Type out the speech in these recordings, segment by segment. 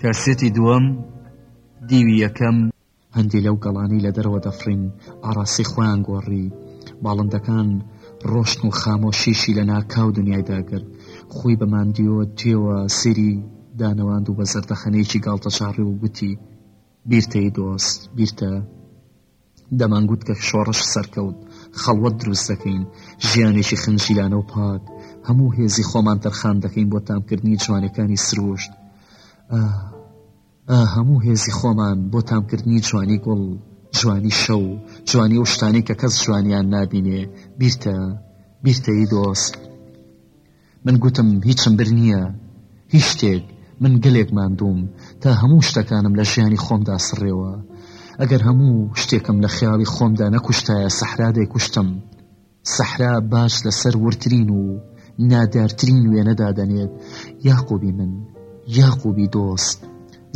کاسێتی دووەم دیوی یەکەم. هەندێ لەو گەڵانەی لە دەرەوە دەفڕین ئاڕاستەی خۆیان گۆڕی، باڵندەکان ڕۆشتن و خامۆشیشی لە ناکاو دنیای داگرت، خۆی بە ماندیۆ تێوە سەیری دانەواند و بە زەردەخەنەیەکی گاڵتەجاڕی و گوتی. بیرتە ی دۆست بیرتە دەمانگوت کە شۆڕش سەرکەوت خەڵوەت دروست دەکەین ژیانێکی خنجیلانە و پاک هەموو هێزی خۆمان تەرخان دەکەین بۆ تامکردنی جوانەکانی سروشت هەموو هێزی خۆمان بۆ تامکردنی جوانی گوڵ جوانی شەو جوانی و شتانی کە کەس جوانیان نابینێ بیرتە بیرتەی دۆست من گوتم هیچم بر نییە هیچ شتێک، من گەلێک ماندووم تا هەموو شتەکانم لە ژیانی خۆمدا سڕیوە، ئەگەر هەموو شتێکم لە خەیاڵی خۆمدا نەکوشتایە سەحرا دەیکوشتم، سەحرا باج لەسەر وردترین و نادارترین وێنە دادەنێت یاقوبی من، یاقوبی دۆست.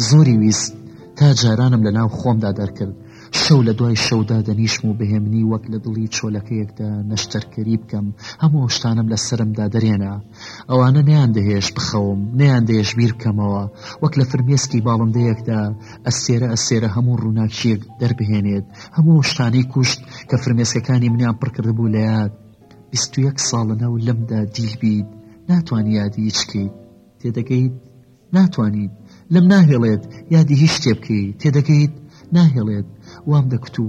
زۆری ویست تا جارانم لە ناو خۆمدا دەرکرد شەو لە دوای شەو دادەنیشم و بەهێمنی وەک لە دڵی چۆلەکەیەکدا نەشتەرکەری بکەم هەموو ئەو شتانەم لە سەرمدا دەرێنا ئەوانە نەیان دەهێشت بخەوم نەیان دەهێشت بیر بکەمەوە وەک لە فرمێسکی باڵندەیەکدا ئەستێرە ئەستێرە هەموو ڕووناکیەک دەربهێنێت هەموو ئەو شتانەی کوشت کە فرمێسکەکانی منیان پڕکردبوو لە یاد بیست و یەک ساڵە ناو لەمدا دیل بیت ناتوانانی یادی هیچ کەیت تێدەگەیت ناتوانیت، لەم ناهێڵێت یادی هیچ شتێ بکەیت، تێدەگەیت؟ ناهێڵێت، وام دەکوت و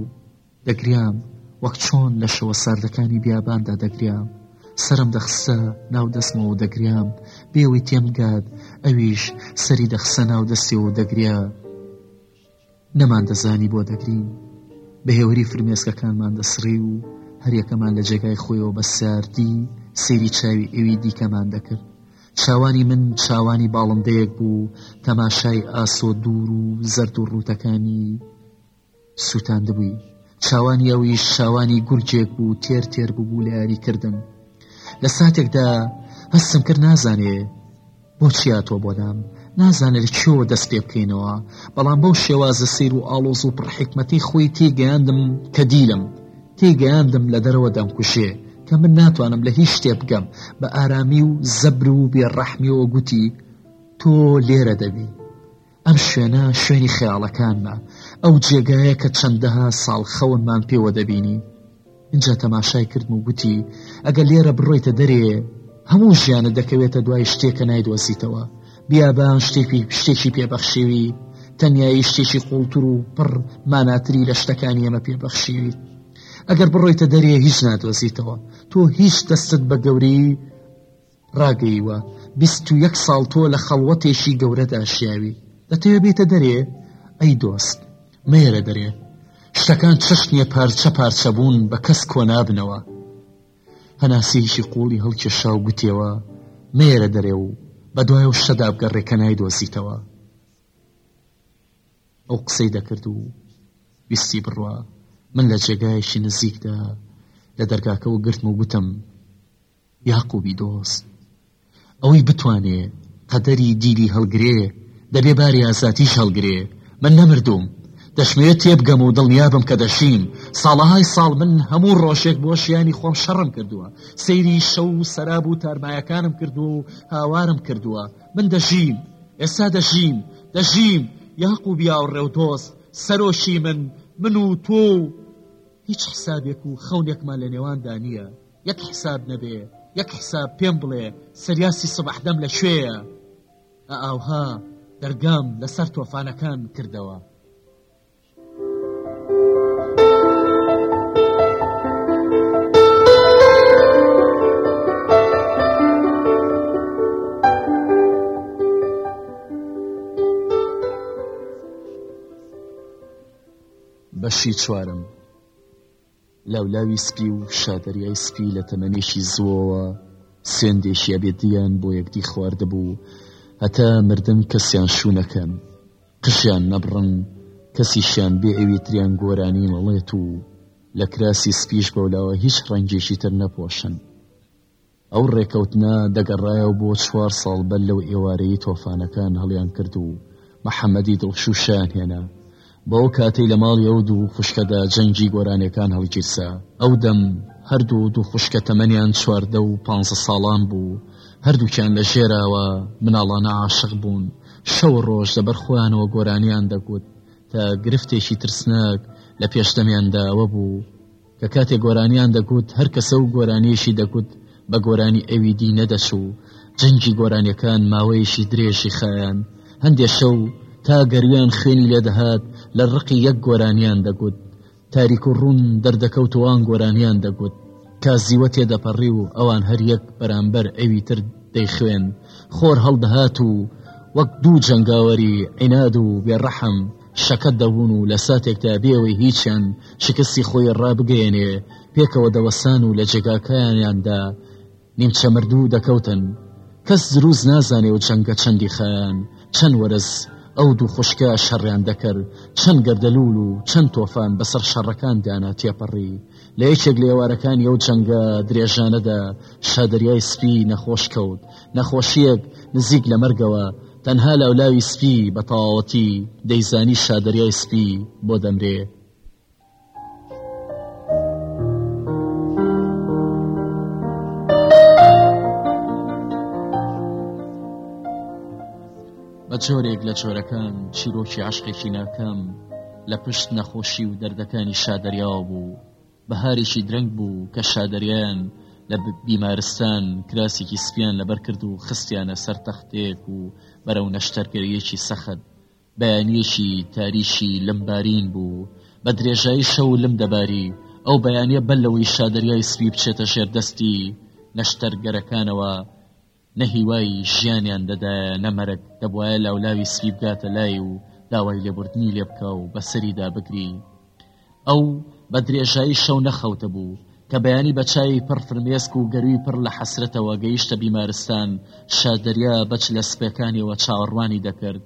دەگریام، وەک چۆن لە شەوە ساردەکانی بیاباندا دەگریام. سەرم دەخستە ناو دەستمەوە و دەگریام، بێ ئەوەی تێمبگات ئەویش سەری دەخستە ناو دەستیەوە و دەگریا. نەماندەزانی بۆ دەگرین بەهێوری فرمێسکەکانمان دەسڕی و هەریەکەمان لە جێگای خۆیەوە بە ساردی سێری چاوی ئەوی دیکەمان دەکرد چاوانی من چاوانی باڵندەیەک بوو تەماشای ئاسۆ دوور و زەرد و ڕووتەکانی سووتاندبووی چاوانی ئەوی شاوانی گورجێک بوو تێر تێر ببوو لە یاریکردن لە ساتێکدا هەستم کرد نازانێ بۆ چی هاتووە بۆ لام؟ نازانێ لە کوێوە دەست پێ بکەینەوە، بەڵام بەو شێوازە سەیر و ئاڵۆز و پڕ حیکمەتەی خۆی تێیگەیاندم کە دیلم، تێیگەیاندم لە دەرەوە دەمکوژێ، کە من ناتوانم لە هیچ شتێ بگەم، بە ئارامی و زەبر و بێ ڕەحمیەوە گوتی، تۆ لێرە دەبی. ئەم شوێنە شوێنی خەیاڵەکانمە، ئەو جێگایە کە چەندەها ساڵ خەونمان پێوە دەبینی. ئینجا تەماشای کردم و گوتی، ئەگەر لێرە بڕۆیتە دەرێ، هەموو ژیانت دەکەوێتە دوای شتێک کە نایدۆزیتەوە، بیابان شتێکی شتێکی پێ بەخشیوی، تەنیایی شتێکی قووڵتر و پڕ ماناتری لە شتەکانی ئێمە پێ بەخشیوی. ئەگەر بڕۆیتە دەرێ هیچ نادۆزیتەوە، تۆ هیچ دەستت بە گەورەیی، ڕاگەییوە بیست و یەک ساڵ تۆ لە خەڵوەتێکی گەورەدا ژیاوی دەتەوێ بێیتە دەرێ؟ ئەی دۆست مەیەرە دەرێ شتەکان چەشت نیە پارچە پارچە بوون بە کەس کۆنابنەوە هەناسەیەکی قوڵی هەڵکێشا و گوتیەوە مەیەرە دەرێ و بە دوای و شتەدا بگەڕێ کە نایدۆزیتەوە ئەو قسەی دەکرد و ویستی بڕوا من لە جێگایەکی نزیکدا لە دەرگاکە و گرتم و گوتم یاقوبی دۆست ئەوەی بتوانێ قەدەری دیلی هەڵگرێ دەبێ باری ئازادیش هەڵگرێ من نەمردووم دەشمەوێت تێبگەم و دڵنیابم کە دەشیم ساڵەهای ساڵ من هەموو ڕۆژێک بۆ شیانی خۆم شەڕم کردووە سەیری شەو و سەراب و تارمایەکانم کردووە و هاوارم کردووە من دەژیم ئێستا دەژیم دەژیم یاقوب یا و ڕێودۆست سەرۆکی من من و تۆ و هیچ حسابێک و خەونێکمان لە نێواندا نییە یەک حساب نەبێ یەک حساب پێم بڵێ سریاسی سبحدەم لە شوێە ئاوها دەرگام لەسەر تۆفانەکان کردەوە بەشی چوارم لاولاوی سپی و شادەریای سپی لە تەمەنێکی زووەوە سوێندێکی ئەبێدییان بۆ یەکدی خواردبوو، هەتا مردن کەسیان شوو نەکەن، قژیان نەبڕن، کەسیشیان بێ ئەوی تریان گۆرانی نەڵێت و لە کراسی سپیش بەولاوە هیچ ڕەنگێکی تر نەپۆشن. ئەو ڕێکەوتنە دەگەڕایەوە بۆ چوار ساڵ بەر لەو ئێوارەی تۆفانەکان هەڵیان کرد و محەمەدی دڵشوشیان هێنا بەو کاتەی لە ماڵی ئەو دوو خوشکەدا جەنگی گۆرانیەکان هەڵگیرسا ئەو دەم هەردوو دوو خوشکە تەمەنیان چواردە و پ ساڵان بوو هەردووکیان لە ژێراوە مناڵانە عاشق بوون شەو ڕۆژ لەبەر خۆیانەوە گۆرانیان دەگوت تا گرفتێکی ترسناک لە پێشدەمیانداوە بوو کە کاتێ گۆرانیان دەگوت هەر کەسە و گۆرانیەشی دەگوت بە گۆرانی ئەوی دی نەدەچوو جەنگی گۆرانیەکان ماوەیەکی درێژی خایان هەندێ شەو تا گەرویان خوێنی لێدەهات لە ڕقی یەک گۆرانیان دەگوت تاریک و ڕوون دەردەکەوتوان گۆرانیان دەگوت کازیوە تێدەپەڕی و ئەوان هەریەک بەرامبەر ئەوی تر دەیخوێن خۆر هەڵدەهات و وەک دوو جەنگاوەری عیناد و بێڕەحم شەکەت دەبوون و لە ساتێکدا بێ ئەوەی هیچیان شکستی خۆی ڕابگەیەنێ، پێکەوە دەوەستان و لە جێگاکایانیاندا نیمچە مردوو دەکەوتن. کەس دروست نازانێ و جەنگە چەندی خایاند، چەند وەرز ئەو دوو خوشکە شەڕیان دەکرد، چەند گەردەلوول و چەند تۆفان بەسەر شەڕەکاندانا تێپەڕی. لە یەکێک لە ئێوارەکانی ئەو جەنگە درێژانەدا شا دەریای سپی نەخۆش کەوت. نەخۆشییەک نزیک لە مەرگەوە. تەنها لاولاوی سپی بە تەواوەتی دەیزانی شادەریای سپی بۆ دەمرێ. بە جۆرێک لە جۆرەکان چیرۆکی عشقێکی ناکەم لە پشت نەخۆشی و دەردەکانی شادەریاوە بوو بەهارێکی درەنگ بوو کە شادەریان لە بیمارستان کراسێکی سپیان لەبەر کرد و خستیانە سەر تەختێک و بەرەو نەشتەرگەریەکی سەخت بەیانیەکی تاریشی لم بارین بوو بە درێژایی شەو لم دەباری ئەو بەیانە بەر لەوەی شادەریای سپی بچێتە ژێر دەستی نەشتەرگەرەکانەوە نە هیوای ژیانیان دەدایە نە مەرگ، دەبوایە لاولاوی سپی بگاتە لای و داوای لێبوردنی لێ بکا و بە سەریدا بگری. ئەو بە درێژایی شەو نەخەوتە بوو، کە بەیانی بە چاوی پڕ فرمێسک و گەرووی پڕ لە حەسرەتەوە گەیشتە بیمارستان، شا دەریا بە چلە سپێکانیەوە چاوەڕوانی دەکرد.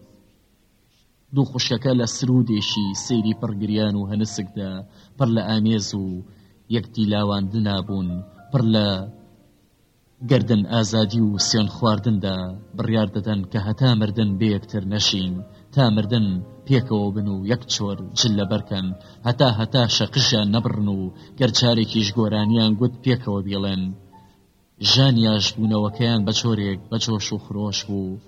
دوو خوشکەکە لە سروودێکی سەیری پڕ گریان و هەنسکدا پڕ لە ئامێز و یەکدی لاواندنا بوون، پڕ لە. گەردن ئازادی و سوێن خواردندا بڕیار دەدەن کە هەتا مردن بێکتر نەژین تا مردن پێکەوە بن و یەک چۆر جل لەبەرکەن هەتا هەتا شەقژیان نەبڕن و گەر جارێکیش گۆرانیان گوت پێکەوە بیڵێن ژانیاش بوونەوەکەیان بە جۆرێک بە جۆش و خرۆش بوو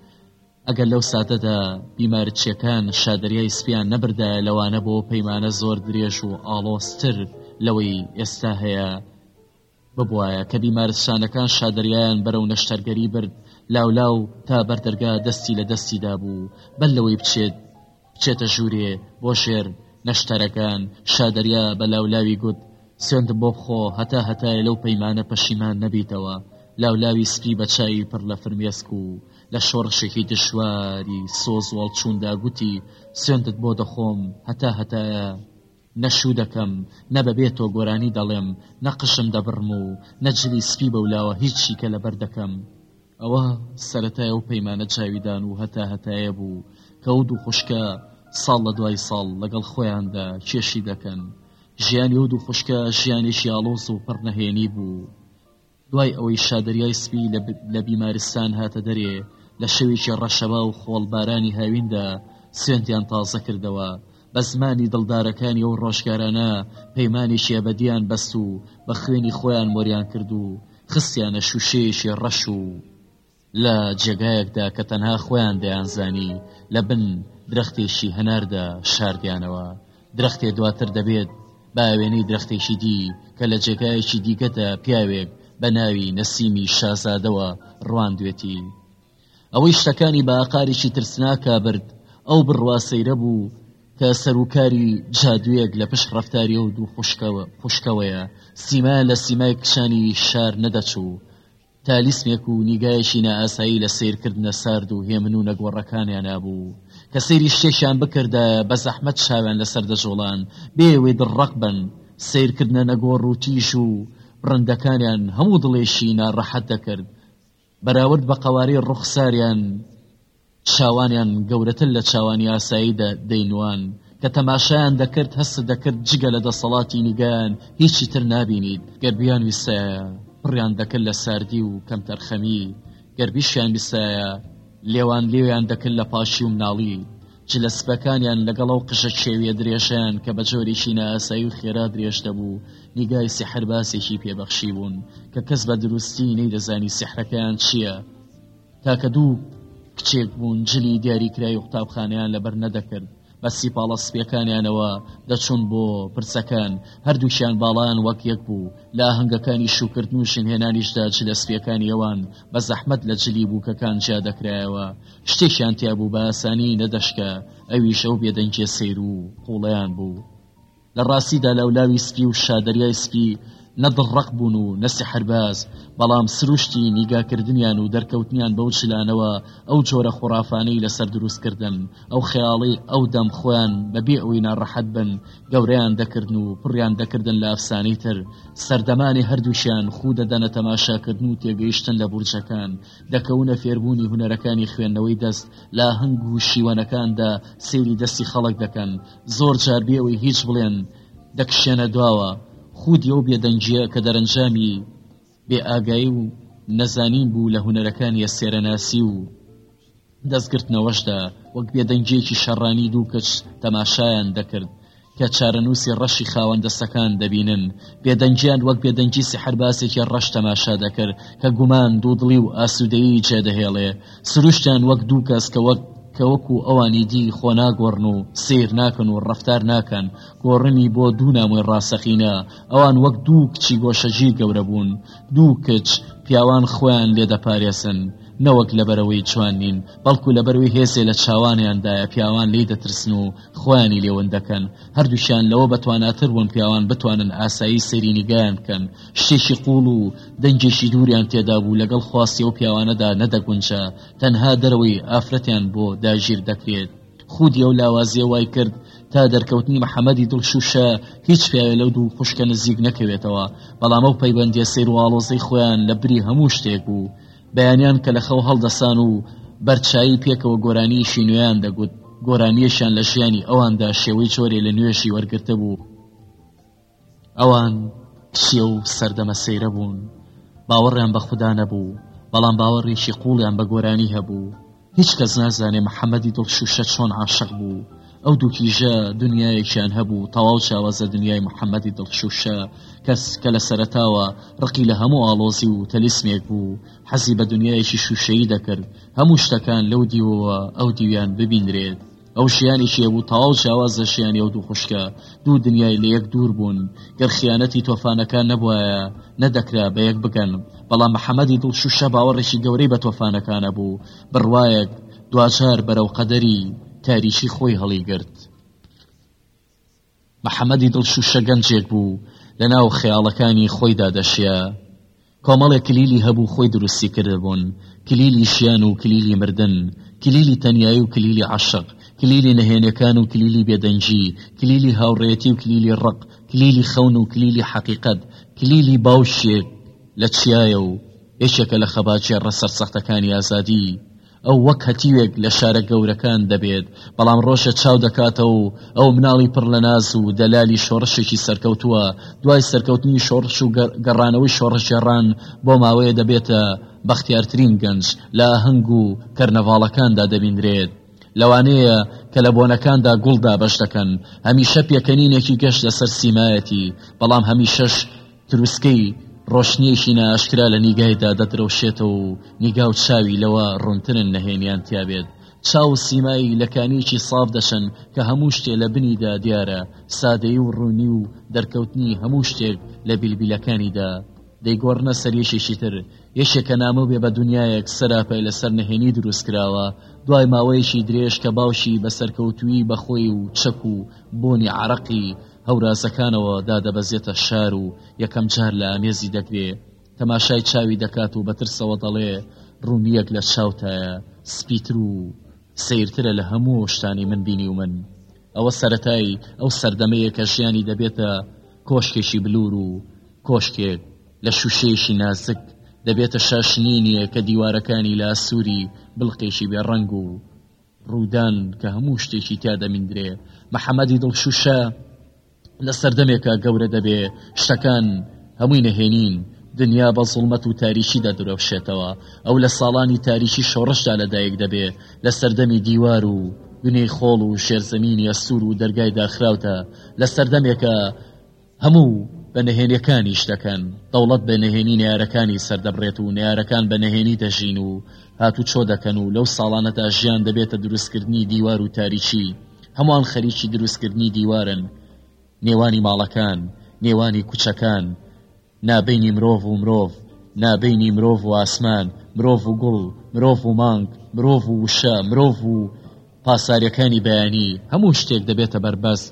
ئەگەر لەو ساتەدا بیمارچیەکان شادریای سپیان نەبردایە لەوانە بۆ پەیمانە زۆر درێژ و ئاڵۆستر لەوەی ئێستا هەیە ببوایە کە بیمارستشانەکان شادەریایان بەرەو نەشتەرگەری برد لاولاو تا بەردەرگا دەستی لە دەستی دابوو بەر لەوەی بچێت بچێتە ژوورێ بۆ ژێر نەشتەرەکان شادەریا بە لاولاوی گوت سوێندم بۆ بخۆ هەتا هەتایە لەو پەیمانە پەشیمان نەبیتەوە لاولاوی سپی بە چاوی پڕ لە فرمێسک و لە شۆڕشێکی دشواری سۆز وەڵچووندا گوتی سوێندت بۆ دەخۆم هەتا هەتایە نە شوو دەکەم، نە بەبێ تۆ گۆرانی دەڵێم، نە قژم دەبڕم و نە جلی سپی بەولاوە هیچ شیکە لەبەر دەکەم. ئەوە سەرەتای ئەو پەیمانە جاویدان و هەتا هەتایە بوو کە ئەو دوو خوشکە ساڵ لە دوای ساڵ لەگەڵ خۆیاندا کێشی دەکەن. ژیانی ئەو دوو خوشکە ژیانێکی ئاڵۆز و پڕ نەهێنی بوو. دوای ئەوەی شا دەریای سپی لە بیمارستان هاتە دەرێ، لە شەوێکی ڕەشەبا و خۆڵبارانی هاویندا سوێندیان تازە کردەوە. بە زمانی دڵدارەکانی ئەو ڕۆژگارانە پەیمانێکی ئەبەدییان بەست و بە خوێنی خۆیان مۆریان کرد و خستیانە شووشەیەکی ڕەش و لە جێگایەکدا کە تەنها خۆیان دەیانزانی لە بن درەختێکی هەناردا شاردیانەوە درەختێ دواتر دەبێت باوێنەی درەختێکی دی کە لە جێگایەکی دیگەدا پیاوێک بە ناوی نەسیمی شازادەوە ڕواندوێتی ئەوەی شتەکانی بە ئاقارێکی ترسناکە برد ئەو بڕوا سەیرە بوو کە سەرکاری جادوویەک لە پشت ڕفتاری و دوو خوشکەوە خوشکەوەیە سیما لە سیمای کچانی شار نەدەچوو تالیسمێک و نیگایەکی نائاسایی لە سەیرکردنە سارد و هێمن و نەگۆڕەکانیانا بوو، کە سەیری شتێکیان بکردایە بە زەحمەت چاویان لەسەر دەجوڵان، بێ ئەوەی دڵڕەق بن، سەیرکردنە نەگۆڕ و تیژ و بڕندەکانیان هەموو دڵێکی ناڕەحەت دەکرد، بەراورد بە قەوارەی ڕوخساریان. چاوانیان گەورەتر لە چاوانی ئاسایی دە دەینوان کە تەماشایان دەکرد هەست دەکرد جگە لە دەسەڵاتی نیگایان هیچی تر نابینیت گەر بیان ویسایە پڕیان دەکرد لە ساردی و کەمتەرخەمی گەر بیشیان ویسایە لێوان لێویان دەکرد لە پاشی و مناڵی جلە سپەکانیان لەگەڵ ئەو قژە چێویە درێژیان کە بە جۆرێکی ناسایی و خێرا درێژ دەبوو نیگای سیحر باسێکی پێبەخشی بوون کە کەس بە دروستی نەیدەزانی سیحرەکەیان چییە؟ تاکە دوو کچێک بوون جلی دیاریکراوی قوتابخانیان لەبەر نەدەکرد بە سیپاڵە سپیەکانیانەوە دەچوون بۆ پرسەکان هەردووشیان باڵان وەک یەک بوو لا هەنگەکانی شوکردن و شنهێنانیشدا جلە سپیەکانی ئەوان بە زەحمت لە جلی بووکەکان جیا دەکرایەوە شتێکیان تیا بوو بە ئاسانی نەدەشکە ئەویش ئەو بێدەنگێ سیر و قوڵیان بوو لە ڕاستیدا لەولاوی سپی و شادەریای سپی نە دڕڕەق بوون و نە سحرباز، بەڵام سروشتی نیگاکردنیان و دەرکەوتنیان بەو چلانەوە ئەو جۆرە خوڕافانەی لەسەر دروست کردن، ئەو خەیاڵەی ئەو دەم خۆیان بەبێ ئەوەی ناڕەحەت بن گەورەیان دەکردن و پڕیان دەکردن لە ئەفسانەی تر. سەردەمانێ هەردووکیان خوو دەدەنە تەماشاکردن و تێگەیشتن لە بورجەکان، دەکەونە فێربوونی هونەرەکانی خوێندنەوەی دەست، لە ئاهەنگ و شیوەنەکاندا سەیری دەستی خەڵک دەکەن، زۆر جار بێ ئەوەی هیچ بڵێن دەکشێنە دواوە خودی ئەو بێدەنگیە کە دەرەنجامی بێ ئاگایی و نەزانین بوو لە هوەرەکانی ە سێرەناسی و دەستگرتنەوەشدا وەک بێدەنگیەکی شەڕانی دوو کەچ تەماشایان دەکرد کە چارەنووسی ڕەشی خاوەندەسەکان دەبینن بێدەنگیان وەک بێدەنگی سحرباسێکی ڕەش تەماشا دەکرد کە گومان دوودڵی و ئاسوودەیی جێدەهێڵێ سروشتیان وەک دوو کەس کە وەک کە وەکو ئەوانی دی خۆ ناگۆڕن و سیر ناکەن و ڕفتار ناکەن گۆڕنی بۆ دوو نامۆی ڕاستەقینە ئەوان وەک دوو کچی گۆشەگیر گەورە بوون دوو کچ پیاوان خۆیان لێ دەپارێزن نەوەک لەبەرەوەی جوان نین بەڵکو لەبەروی هێزێ لە چاوانیاندایە پیاوان لی دەترسن و خۆیانی لێون دەکەن هەردووشیان لەوە بەتواناتر بوون پیاوان بتوانن ئاسایی سەیرینیگەیان بکەن شتێکی قووڵ و دەنگێکی دووریان تێدا بوو لەگەڵ خواستی ئەو پیاوانەدا نەدەگونجا تەنها دەرەوەی ئافرەتیان بۆ داگیر دەکرێت خودی ئەو لاوازیە وای کرد تا دەرکەوتنی محەممەدی دڵشوشە هیچ پیاوێ لەو دوو خوشکە نزیک نەکەوێتەوە بەڵام ئەو پەیبندیە سیر و ئاڵۆزەی خۆیان لە بری هەموو شتێک بوو بەیانیان کە لە خەو هەڵدەسان و بەرچایی پێکەوە گۆرانیشی نوێیان دەگوت گۆرانیەشیان لە ژیانی ئەواندا شێوەی چۆرێ لە نوێژی وەرگرتە بوو ئەوان چیە و سەردەمە سەیرە بوون باوەڕیان بە خودا نەبوو بەڵام باوەڕێکی قوڵیان بە گۆرانی هەبوو هیچ کەس نازانێ محەممەدی دڵ شوشە چۆن عاشق بوو ئەو دوکیژە دنیایەکیان هەبوو تەواو چاوازە دنیای محەممەدی دڵ شوشە کەس کە لە سەرتاوە ڕقی لە هەموو ئاڵۆزی و تەلیسمێک بوو حەزی بە دنیایەکی شوشەیی دەکرد هەموو شتەکان لەو دیوەوە ئەو دیویان ببینرێت ئەو شیانی شێ بوو تەواو شێواز لە شیانی ئەو دوو خوشکە دوو دنیای لە یەک دوور بوون گەر خیانەتی تۆفانەکان نەبواە نەدەکرا بە یەک بگەن بەڵام محەممەدی دڵ شوشە باوەڕێکی گەورەی بە تۆفانەکانە بوو بڕواایەک دواجار بەرەو قەدەری تاریشی خۆی هەڵیگرت محەمەدی دڵ شووشە گەنجێک بوو لەناو خەیاڵەکانی خۆیدا دەشیا. کۆمەڵێک کلیلی هەبوو خۆی دروستی کردبوون، کلیلی ژیان و کلیلی مردن، کلیلی تەنیایی و کلیلی عەشق، کلیلی نەهێنیەکان و کلیلی بێدەنگی، کلیلی هاوڕێیەتی و کلیلی ڕق، کلیلی خەون و کلیلی حەقیقەت، کلیلی باوکێک لە چیایە و یەکێکە لە خەباتگێڕە سەرسەختەکانی ئازادی. ئەو وەک هەتیوێک لە شارە گەورەکان دەبێت، بەڵام ڕۆژێ چاو دەکاتەوە و ئەو مناڵی پڕ لە ناز و دەلالی شۆڕشێکی سەرکەوتووە، دوای سەرکەوتنی شۆڕش و گەڕانەوەی شۆڕشگێڕان بۆ ماوەیە دەبێتە بەختیارترین گەنج، لە ئاهەنگ و کەرنەڤاڵەکاندا دەبیندرێت، لەوانەیە کە لە بۆنەکاندا گوڵ دابەش دەکەن، هەمیشە پێکەنینێکی گەش لەسەر سیمایەتی، بەڵام هەمیشەش. تروسکەی ڕۆشنییەکی نائاشکرا لە نیگایدا دەدرەوشێتەوە و نیگا و چاوی لەوە ڕوونترن نەهێنیان تیا بێت، چاو و سیمای لە کانییەکی ساف دەشن کە هەموو شتێ لە بنیدا دیارە، سادەیی و ڕوونی و دەرکەوتنی هەموو شتێک لە بیلبیلەکانیدا دەیگۆڕنە سەر یەکێکی تر، یەکێکە نامۆ بێ بە دونیایەک سەراپای لەسەر نەهێنی دروست کراوە، دوای ماوەیەکی درێژ کە باوکی بە سەرکەوتوویی بە خۆی و چەک و بۆنی عەرەقی هەورازەکانەوە دادەبەزێتە شار و یەکەم جار لە ئامێزی دەگرێ تەماشای چاوی دەکات و بەترسەوە دەڵێ ڕوونیەک لە چاوتایە سپیتر و سیرترە لە هەموو شتانی من بینی و من ئەوە سەتای ئەو سەردەمەیە کە ژیانی دەبێتە کۆشکێکی بلور و کۆشکێک لە شووشەیەکی نازک دەبێتە شاشنینیە کە دیوارەکانی لاسووری بڵقێکی بێڕەنگ و ڕوودان کە هەموو شتێکی تیا دەمیندرێ محەممەدی دڵشوشە لە سەردەمێکە گەورە دەبێ شتەکان هەمووی نەهێنین دنیا بە زڵمەت و تاریشیدا درەوشێتەوە ئەو لە ساڵانی تاریشی شۆڕشدا لەدایک دەبێ لە سەردەمی دیوار و بنێی خۆڵ و شێرزەمینی ئەسوور و دەرگای داخراودا لە سەردەمێکە هەموو بە نەهێنیەکانی شتەکان، دەوڵەت بە نەهێنی نەیارەکانی سەردەبڕێت و نەیارەکان بە نەهێنی دەژین و هاتوچۆ دەکەن و لەو ساڵانەدا ژیان دەبێتە دروستکردنی دیوار و تاریکی، هەمووان خەریکی دروستکردنی دیوارن نێوانی ماڵەکان، نێوانی کوچەکان، نابینی مرۆڤ و مرۆڤ، نابینی مرۆڤ و ئاسمان، مرۆڤ و گوڵ، مرۆڤ و مانگ، مرۆڤ و وشە، مرۆڤ و پاساریەکانی بەیانی، هەموو شتێک دەبێتە بەربەست.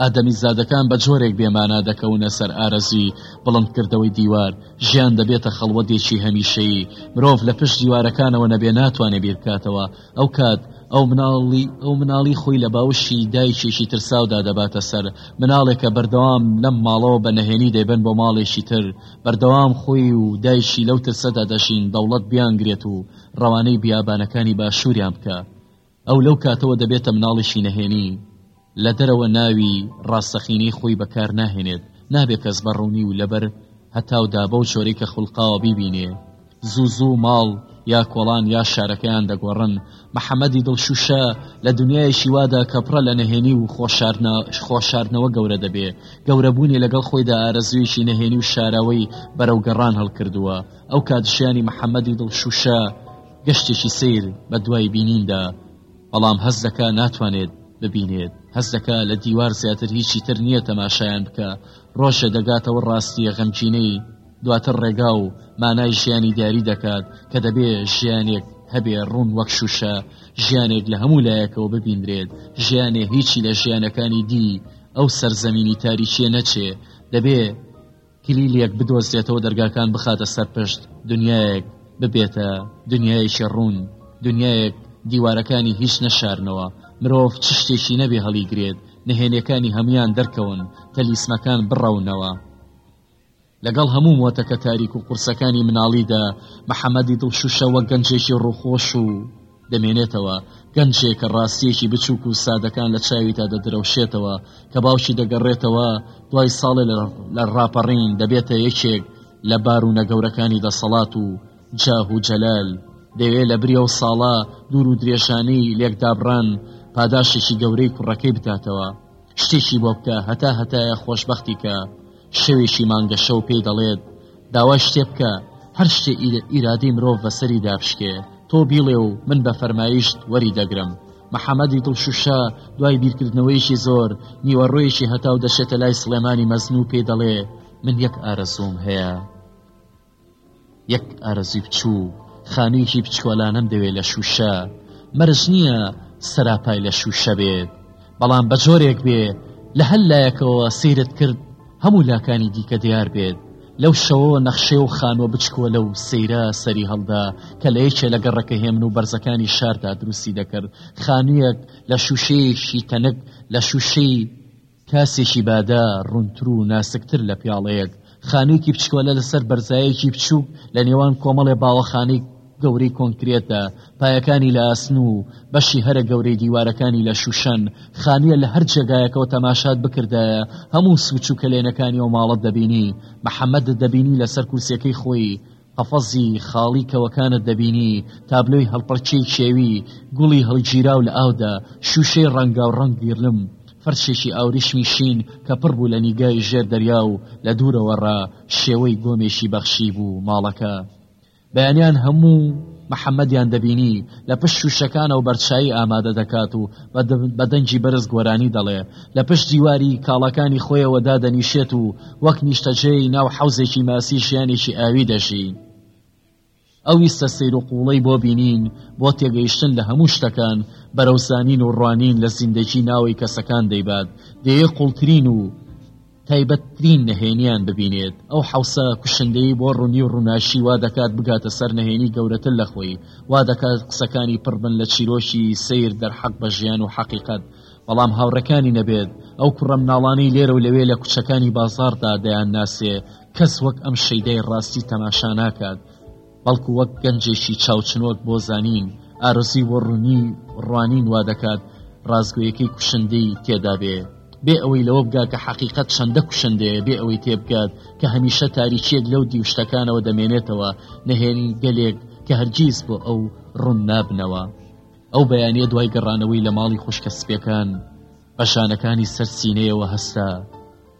ئادەمیزادەکان بە جۆرێک بێ مانا دەکەونە سەر ئارەزوی بڵندکردەوەی دیوار، ژیان دەبێتە خەڵوەتێکی هەمیشەیی، مرۆڤ لە پشت دیوارەکانەوە نەبێ ناتوانێ بیربکاتەوە، ئەو کات ئەو مناڵی خۆی لە باوشی دایکێکی ترساودا دەباتە سەر، مناڵێک کە بەردەوام لەم ماڵەوە بە نەهێنی دەیبەن بۆ ماڵێکی تر، بەردەوام خۆی و دایکی لەو ترسەدا دەژین دەوڵەت بیانگرێت و ڕەوانەی بیابانەکانی باشوریان بکا. ئەو لەو کاتەوە دەبێتە مناڵی شینەهێنی، لە دەرەوە ناوی ڕاستەقینەی خۆی بەکار ناهێنێت، نابێ کەس بە ڕوونی و لەبەر هەتاودا بەو جۆرەی کە خولقاوە بیبینێ. زوو زوو ماڵ یا کۆڵان یا شارەکەیان دەگۆڕن. محەمەدی دڵشووشە لە دونیایەکی وادا کە پڕە لە نەهێنی و خۆشاردنەوە گەورە دەبێ. گەورەبوونی لەگەڵ خۆیدا ئارەزوویەکی نەهێنی و شاراوەی بەرەو گەڕان هەڵکردووە. ئەو کات ژیانی محەمەدی دڵشووشە، گەشتێکی سەیر بەدوای بینیندا بەڵام هەست دەکا ناتوانێت ببینێت هەست دەکا لە دیوار زیاتر هیچی تر نییە تەماشایان بکە ڕۆژە دەگاتەوە ڕاستیە غەمگینەی دواتر ڕێگا و مانای ژیانی دیاری دەکات کە دەبێ ژیانێک هەبێ ڕوون وەک شوشە ژیانێک لە هەموو لایەکەوە ببینرێت ژیانێ هیچی لە ژیانەکانی دی ئەو سەرزەمینی تاریچیە نەچێ دەبێ کلیلێک بدۆزێتەوە دەرگاکان بخاتە سەر پشت دنیایەک ببێتە دنیایەکی ڕوون دنیایەک دیوارەکانی هیچ نەشارنەوە مرۆڤ چ شتێکی نەبێ هەڵیگرێت نهێنەکانی هەموان دەرکەون تەلیسمەکان بڕەونەوە لەگەڵ هەموو مۆتەکە تاریک و قورسەکانی مناڵیدا محەممەدی دڵشوشەوە گەنجێکی ڕووخۆش و دەمێنێتەوە، گەنجێک کە ڕاستییەکی بچووک و سادەکان لە چاویدا دەدرەوشێتەوە کە باوکی دەگەڕێتەوە دوای ساڵێ لە ڕاپەڕین دەبێتە یەکێک لە بارونە گەورەکانی دەسەڵات و جاه و جەلال دەوێ لە بری و ساڵە دوور و درێژانی لێکدابڕان پاداشتێکی گەورەی کوڕەکەی بداتەوە شتێکی بۆ بکە هەتا هەتایە خۆشببختی کە شەوێکی مانگە شەو پێی دەڵێت داوای شتێ بکە هەر شتێ ئیرادی مرۆڤ بەسەری دابشکێ تۆ بیڵێ و من بە فەرمایشت وەری دەگرم محەممەدی دڵشوشە دوای بیرکردنەوەیەکی زۆر نیوەڕۆیەکی هەتاو دەشێتە لای سلێمانی مەزن و پێی دەڵێ من یەک ئارەزوم هەیە یەک ئارەزووی بچوو خانوویەکی بچکۆلانەم دەوێت لە شووشە مەرج نییە سەراپای لە شووشە بێت بەڵام بە جۆرێک بێ لە هەل لایەکەوە سیرت کرد هەموو لاکانی دیکە دیار بێت لەو شەوەوە نەخشێ و خانوە بچکۆلە و سەیرە سەری هەڵدا کە لە یەکێ لە گەڕەکە هێمن و بەرزەکانی شاردا دروستی دەکرد خانوویەک لە شووشەیەکی تەنک لە شووشەی کاسێکی بادە ڕوونتر و ناسکتر لە پیاڵەیەک، خانوویەکی بچکۆلە لەسەر بەرزایەکی بچووک لە نێوان کۆمەڵێ باوەخانەی گەورەی کۆنکرێتە، پایەکانی لە ئاسن و بەشی هەرە گەورەی دیوارەکانی لە شووشەن، خانوویە لە هەر جێگایەکەوە تەماشات بکردایە هەموو سووچ و کەلێنەکانی ئەو ماڵەت دەبینی، محەمەدت دەبینی لەسەر کورسیەکەی خۆی قەفەزی خاڵی کەوەکانت دەبینی، تابلۆی هەڵپەرکێی کێوی، گوڵی هەڵگیراو لە ئاودا، شووشەی ڕەنگاوڕەنگ گیرلم، فەرشێکی ئاوریشمی شین کە پڕ بوو لە نیگای ژێر دەریا و لە دوورەوە ڕە شێوەی گۆمێکی بەخشیبوو ماڵەکە. بەیانیان هەموو محەمەدیان دەبینی لە پشت شووشەکانەوە بەرچایی ئامادە دەکات و بە دەنگی بەرز گۆرانی دەڵێ، لە پشت دیواری کاڵاکانی خۆیەوە دادەنیشێت و وەک نیشتەجێی ناو حەوزێکی ماسی ژیانێکی ئاوی دەژی ئەو ویستە سیر و قوڵەی بۆ بینین بۆ تێگەیشتن لە هەموو شتەکان بەرەوزانین و ڕوانین لە زیندەکی ناوەی کەسەکان دەیبات دەیە قوڵترین و تایبەتترین نهێنییان ببینێت، ئەو حەوسە کوشندەی بۆ ڕوونی و ڕووناکی وا دەکات بگاتە سەر نهێنی گەورەتر لە خۆی، وا دەکات قسەکانی پڕ بن لە چیرۆکی سەیر دەرحەق بە ژیان و حەقیقەت، بەڵام هاوڕێکانی نەبێت، ئەو کوڕە مناڵانەی لێرە و لەوێ لە کوچەکانی بازاڕدا دەیانناسێ، کەس وەک ئەم شەیدای ڕاستی تەماشا ناکات. بەڵکو وەک گەنجێکی چاوچنۆک بۆ زانین ئارزوی بۆ ڕوونی ڕوانین وا دەکات ڕازگۆیەکەی کوشندەی تێدابێ بێ ئەوەی لەوە بگا کە حەقیقت چەندە کوشندەیە بێ ئەوەی تێبگات کە هەمیشە تاریکیەک لەو دیوشتەکانەوە دەمێنێتەوە نەهێنی گەلێک کە هەرگیز بۆ ئەو ڕوون نابنەوە ئەو بەیانە دوای گەڕانەوەی لە ماڵی خوشکە سپەکان بەشانەکانی سەر سینەیەوە هەستا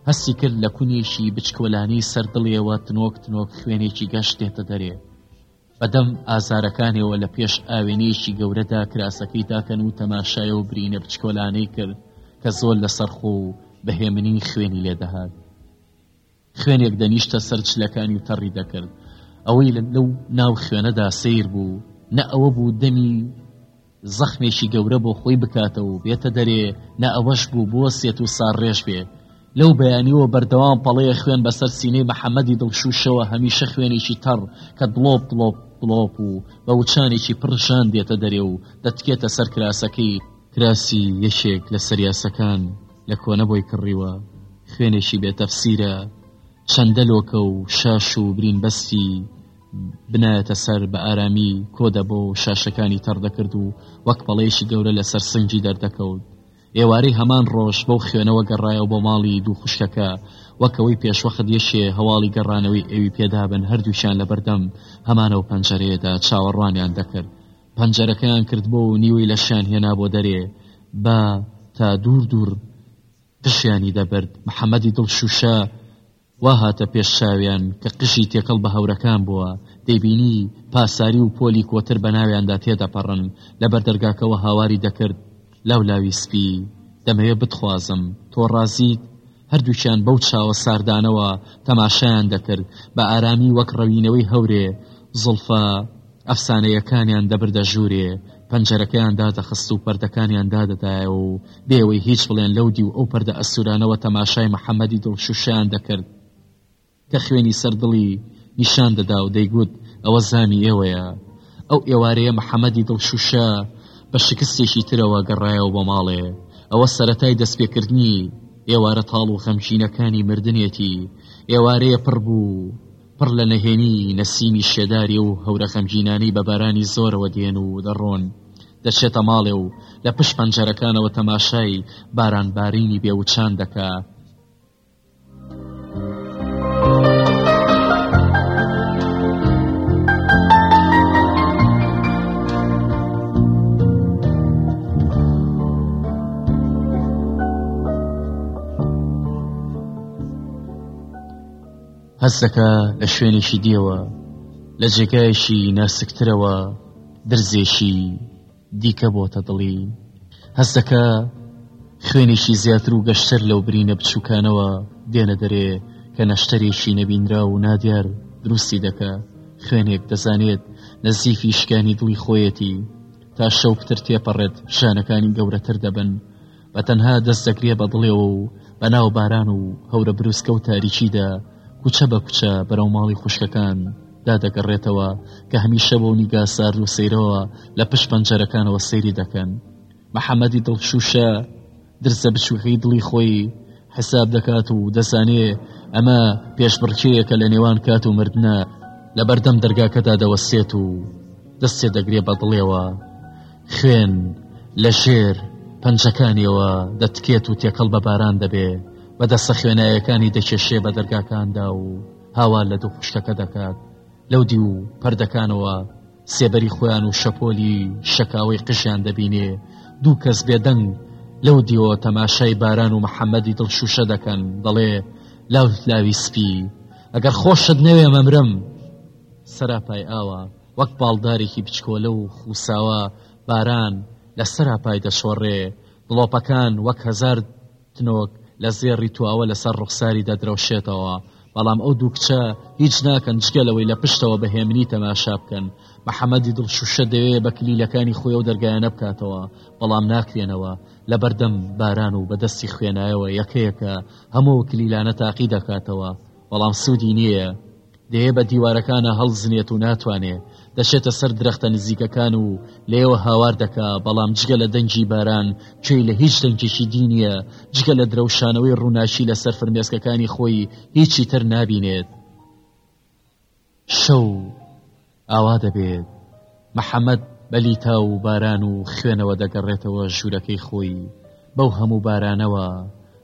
هەستی کرد لە کونێکی بچکۆلانەی سەر دڵێەوە تنۆک تنۆک خوێنێکی گەش دێتە دەرێ بەدەم ئازارەکانەوە لە پێش ئاوێنەیەکی گەورەدا کراسەکەی داکەن و تەماشایە و برینە بچکۆلانەی کرد کە زۆر لەسەر خۆ و بەهێمنی خوێنی لێدەهات خوێنێک دەنیشتە سەر چلەکانی و تەڕی دەکرد ئەوەی لەو ناو خوێنەدا سیر بوو نە ئەوە بوو دەمی زەخمێکی گەورە بۆ خۆی بکاتەوە و بێتە دەرێ، نە ئەوەش بوو بوەستێت و ساڕێژ بێ. لەو بەیانییەوە بەردەوام پەڵەیەک خوێن بەسەر سینەی محەمەدی دڵشووشەوە هەمیشە خوێنێکی تەڕ کە دڵۆپ دڵۆپ دڵۆپ و بە وچانێکی پڕ ژان دێتە دەرێ و دەتکێتە سەر کراسەکەی، کراسی یەکێک لە سەریاسەکان لە کۆنە بۆی کڕیوە، خوێنێکی بێ تەفسیرە، چەندە لۆکە و شاش و برینبەستی. بنایەتە سەر بە ئارامی کۆدەبوو و شاشەکانی تەڕدەکرد و وەک پەڵەیەکی گەورە لەسەر سنگی دەردەکەوت ئێوارەی هەمان ڕۆژ بەو خوێنەوە گەڕایەوە بۆ ماڵی دوو خوشکەکە وەکەوەی پێشوەخت یەشێ هەواڵی گەڕانەوەی ئەوی پێدابن هەردووشیان لە بەردەم هەمانەوە پەنجەرەیەدا چاوەڕوانیان دەکرد پەنجەرەکەیان کرد بۆ و نیوەی لەشیان هێنا بۆ دەرێ بە تا دوور دوور پشیانی دەبرد محەممەدی دڵ شوشە وا هاتە پێش چاویان کە قژی تێکەڵ بە هەورەکان بووە، دەیبینی پاساری و پۆلی کۆتر بە ناویاندا تێدەپەڕن، لە بەردەرگاکەوە هاواری دەکرد، لاولاوی سپی، دەمەوێت بتخوازم، تۆ ڕازیت؟ هەردووکیان بەو چاوە ساردانەوە تەماشایان دەکرد، بە ئارامی وەک ڕەوینەوەی هەورێ، زوڵفە، ئەفسانەیەکانیان دەبردە ژوورێ، پەنجەرەکەیان دادەخست و پەردەکانیان دادەدایەوە و بێ ئەوەی هیچ بڵێن لەو دیو ئەو پەردە ئەستوورانەوە تەماشای محەمەدی دڵشووشەیان دەکرد کە خوێنی سەر دڵی نیشان دەدا و دەیگوت ئەوە زامی ئێوەیە. ئەو ئێوارەیە محەمەدی دڵشووشە بە شکستێکی ترەوە گەڕایەوە بۆ ماڵێ. ئەوە سەرەتای دەستپێکردنی ئێوارە تاڵ و غەمگینەکانی مردنێتی. ئێوارەیە پڕ بوو. پڕ لە نەهێنی نەسیمی شێداری و هەورە غەمگینانەی بە بارانی زۆرەوە دێن و دەڕۆن دەچێتە ماڵێ و لە پشت پەنجەرەکانەوە تەماشای بارانبارینی بێوچان دەکا هەست دەکا لە شوێنێکی دیەوە لە جێگایەکی ناسکترەوە درزێکی دیکە بۆتە دڵی هەست دەکا خوێنێکی زیاتر و گەشتەر لەو برینە بچووکانەوە دێنە دەرێ کە نەشتەرێکی نەبینرا و نادیار دروستی دەکە خوێنێک دەزانێت نەزیفی شکانی دڵی خۆیەتی تا شەو پتر تێپەڕێت ژانەکانی گەورەتر دەبن بە تەنها دەست دەکرێ بە دڵێەوە و بە ناو باران و هەورە بروسکە و تاریکیدا کوچە بە کوچە بەرەو ماڵی خوشکەکان دادەگەڕێتەوە کە هەمیشە بۆ نیگا سارد و سەیرەوە لە پشت پەنجەرەکانەوە سەیری دەکەن محەممەدی دڵشوشە درسە بچووکەی دڵی خۆی حساب دەکات و دەزانێ ئەمە پێشبڕکێیەکە لە نێوان کات و مردە لە بەردەم دەرگاکەدا دەوەسێت و دەستێ دەگرێ بە دڵێەوە خوێن لە ژێر پەنجەکانیەوە دەتکێت و تێکەڵ بە باران دەبێ بە دەستە خوێنایەکانی دەکێشێ بە دەرگاکاندا و هاوا لە دوو خوشکەکە دەکات لەو دی و پەردەکانەوە سێبەری خۆیان و شەپۆلی شەکاوی قژیان دەبینێ دوو کەس بێدەنگ لەو دیەوە تەماشای باران و محەممەدی دڵ شوشە دەکەن دەڵێ لاوت لاوی سپی ئەگەر خۆشت نەوێ مەمرم سەراپای ئاوە وەک باڵدارێکی بچکۆلە و خوساوە باران لە سەرا پای دەشۆڕێ، دڵۆپەکان وەک هەزار تنۆک لە زێڕی تواوە لە سەر ڕوخساری دەدرەوشێتەوە، بەڵام ئەو دوو کچە هیچ ناکەن جگە لەوەی لە پشتەوە بە هێمنی تەماشا بکەن، محەمەدی دڵشوشە دەوێ بە کلیلەکانی خۆی ئەو دەرگایانە بکاتەوە، بەڵام ناکرێنەوە، لە بەردەم باران و بە دەستی خوێنایەوە یەکە یەکە هەموو ئەو کلیلانە تاقی دەکاتەوە، بەڵام سوودی نییە. دێ بە دیوارەکانا هەڵزنێت و ناتوانێ، دەچێتە سەر درەختە نزیکەکان و لێوە هاوار دەکا، بەڵام جگە لە دەنگی باران کوێی لە هیچ دەنگێکی دی نییە، جگە لە درەوشانەوەی ڕووناکی لە سەر فرمێسکەکانی خۆی هیچی تر نابینێت. شەو. ئاوا دەبێت محەمەد بە لیتاو و باران و خوێنەوە دەگەڕێتەوە ژوورەکەی خۆی بەو هەموو بارانەوە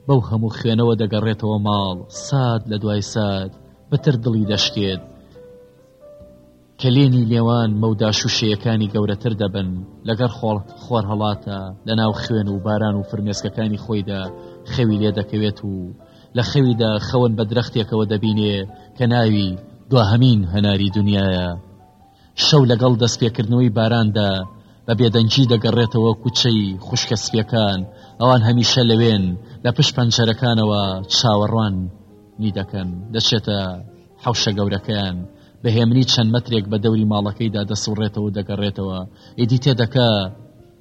بەو هەموو خوێنەوە دەگەڕێتەوە ماڵ سات لە دوای سات پتر دڵی دەشکێت کەلێنی نێوان مەوداش و شەیەکانی گەورەتر دەبن لەگەر خۆڵ خۆرهڵاتە لە ناو خوێن و باران و فرمێسکەکانی خۆیدا خەوی لێ دەکەوێت و لە خەویدا خەون بە درەختێکەوە دەبینێ کە ناوی دواهەمین هەناری دنیایە شەو لەگەڵ دەستپێکردنەوەی باراندا بە بێدەنگی دەگەڕێتەوە کوچەی خوشکە سپیەکان ئەوان هەمیشە لەوێن لە پشت پەنجەرەکانەوە چاوەڕوان نی دەکەن دەچێتە حوشە گەورەکەیان بە هێمنی چەند مەترێک بە دەوری ماڵەکەیدا دەسوڕێتەوە و دەگەڕێتەوە ئیدی تێ دەکە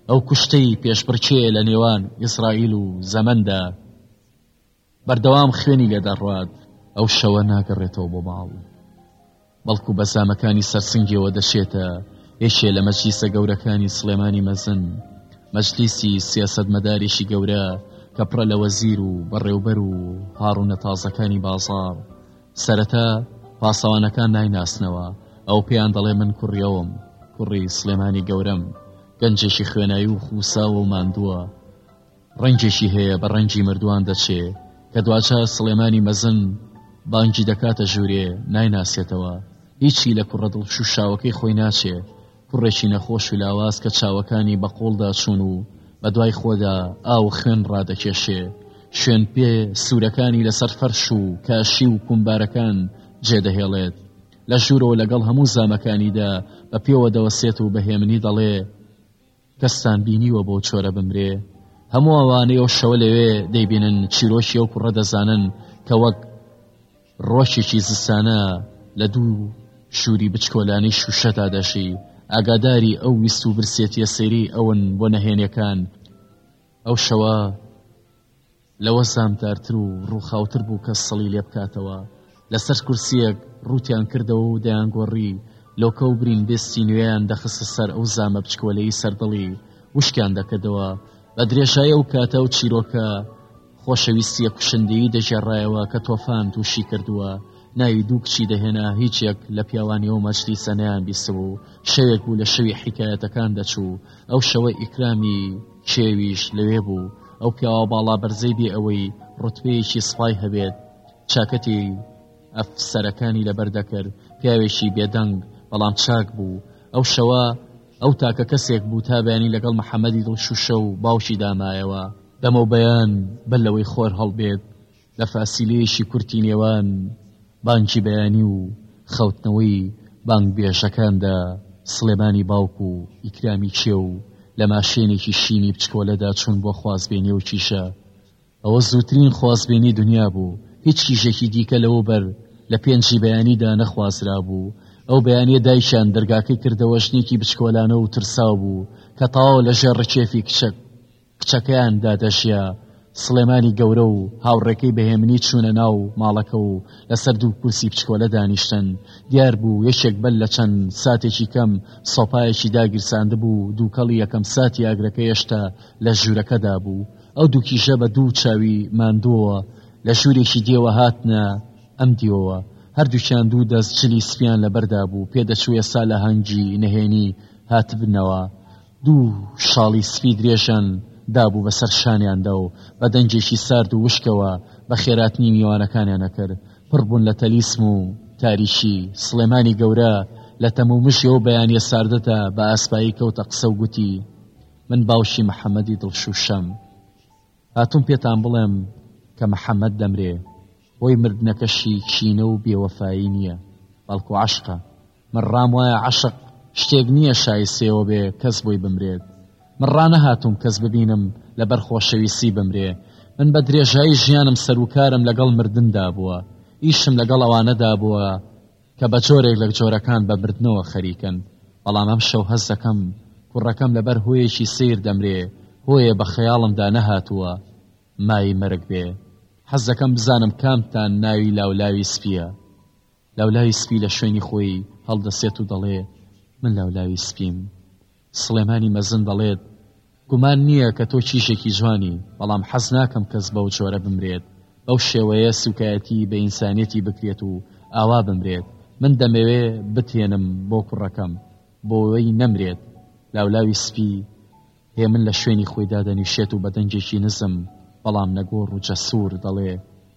ئەو کوشتەی پێشبڕکێ لە نێوان ئیسرائیل و زەمەندا بەردەوام خوێنی لێدەڕوات ئەو شەوە ناگەڕێتەوە بۆ ماڵ بەڵکو بە زامەکانی سەرسنگیەوە دەشێتە یەکێ لە مەجلیسە گەورەکانی سلێمانی مەزن مەجلیسی سیاست مەدارێکی گەورە کە پڕە لە وەزیر و بەڕێوبەر و هاڕونە تازەکانی بازار سەرەتا پاسەوانەکان نایناسنەوە ئەو پێیان دەڵێ من کوڕیەوەم کوڕی سلێمانی گەورەم گەنجێکی خوێنایی و خوساوە و ماندووە ڕەنگێکی هەیە بە ڕەنگی مردوان دەچێ کە دواجار سڵێمانی مەزن بانگی دەکاتە ژوورێ نایناسێتەوە هیچی لە کوڕە دڵ شوشاوەکەی خۆی ناچێ کوڕێکی نەخۆش و لاواز کە چاوەکانی بە قۆڵدا چوون و بە دوای خۆدا ئاو خوێن ڕادەکێشێ شوێن پێ سوورەکانی لەسەر فەرش و کاشی و کومبارەکان جێدەهێڵێت لە ژوورەوە لەگەڵ هەموو زامەکانیدا بە پێوە دەوەسێت و بەهێمنی دەڵێ کەستان بینیوە بەو چۆرە بمرێ هەموو ئەوانەی ئەو شەوە لەوێ دەیبینن چیرۆکی ئەو کوڕە دەزانن کە وەک ڕۆشێکی زستانە لە دوو شووری بچکۆلانی شوشەدا دەشی ئاگاداری ئەو ویست و برسێتیە سەیری ئەون بۆ نەهێنەکان ئەو شەوە لەوە سامتارتر و ڕووخاوتر بوو کە سڵی لێ بکاتەوە لەسەر کورسیەک ڕووتیان کردەوە و دەیان گۆڕی لۆکە و برین بێستی نوێیان دەخستە سەر ئەو زامە بچکۆلەی سەردڵی وشکیان دەکردەوە بە درێژای ئەو کاتە و چیرۆکە خۆشەویستیە کوشندەی دەژێڕایەوە کە تۆفان تووشی کردووە ناوی دوو کچی دەهێنا هیچێک لە پیاوانی ئەو مەجلی سەنیان بیستبوو شەوێک بوو لە شەوی حیکایەتەکان دەچوو ئەو شەوە ئیکرامی کێویش لەوێ بوو، ئەو پیاوە باڵا بەرزەی بێ ئەوەی ڕوتبەیەکی سپای هەبێت چاکەتی ئەفسەرەکانی لەبەر دەکرد، پیاوێکی بێدەنگ بەڵام چاک بوو، ئەو شەوە ئەو تاکە کەسێک بوو تا بەیانی لەگەڵ محەمەدی دڵشوشە و باوکی دامایەوە. دەمەوبەیان بەر لەوەی خۆر هەڵبێت لە فاسیلەیەکی کورتی نێوان بانکی بەیانی و خەوتنەوەی بانگبێژەکاندا سڵێمانی باوک و ئیکرامی کێو و لە ماشێنێکی شینی بچکۆلەدا چوون بۆ خوازبێنی و کیشە ئەوە زووترین خوازبێنی دنیا بوو هیچ کیژێکی دیکە لەوە بەر لە پێنجی بەیانیدا نەخوازرا بوو ئەو بەیانە دایکیان دەرگاکەی کردەوە ژنێکی بچکۆلانە و ترساو بوو کە تاو لە ژێر ڕکێفی کچەک کچەکەیان دا دەژیا، سڵێمانی گەورە و هاوڕێکەی بە هێمنی چوونە ناو ماڵەکە و لەسەر دوو کورسی بچکۆلە دانیشتن، دیار بوو یەکێک بەر لە چەند ساتێکی کەم سۆپایەکی داگیرساندبوو، دووکەڵی یەکەم ساتی ئاگرەکە یەشتا لە ژوورەکەدا بوو، ئەو دوو کیژە بە دوو چاوی ماندووەوە لە ژوورێکی دێوە هاتنە ئەم دیوەوە، هەردووکیان دوو دەست جلی سپیان لەبەردا بوو، پێدەچوو ئێستا لە هەنگی نەهێنی هاتبنەوە. دوو شاڵی سپی درێژیان دابوو بەسەر شانیاندا و بە دەنگێکی سارد و وشکەوە بە خێراتنی میوانەکانیان ئەکرد، پڕ بوون لە تەلیسم و تاریکی. سڵێمانی گەورە لە تەم و مژی ئەو بەیانیە ساردەدا بە ئاسپایی کەوتە قسە و گوتی، من باوکی محەمەدی دڵشووشەم. هاتووم پێتان بڵێم کە محەمەد دەمرێ. هۆی مردنەکەشی کینە و بێوەفایی نیە، بەڵکو عەشقە. من ڕام وایە عەشق شتێک نییە شایستەیەوە بێ کەس بۆی بمرێت. من ڕانەهاتووم کەس ببینم لەبەر خۆشەویستی بمرێ. من بە درێژایی ژیانم سەروکارم لەگەڵ مردندا بووە. ئیشم لەگەڵ ئەوانەدا بووە کە بە جۆرێک لە جۆرەکان بە مردنەوە خەریکن. بەڵام ئەمشەو هەست دەکەم کوڕەکەم لەبەر هۆیەکی سەیر دەمرێ، هۆیێ بە خەیاڵمدا نەهاتووە مای مەرگ بێ. حەز دەکەم بزانم کامتان ناوی لاولاوی سپییە؟ لاولاوی سپی لە شوێنی خۆی هەڵدەسێت و دەڵێ من لاولاوی سپیم سڵێمانی مەزن دەڵێت گومان نییە کە تۆ کیژێکی جوانی بەڵام حەز ناکەم کەس بەو جۆرە بمرێت بەو شێوەیە سوکایەتی بە ئینسانیەتی بکرێت و ئاوا بمرێت من دەمەوێ بتێنم بۆ کوڕەکەم بۆەوەی نەمرێت لاولاوی سپی هێ من لە شوێنی خۆی دادەنیشێت و بە دەنگێکی نزم بەڵام نەگۆڕ و جەسوور دەڵێ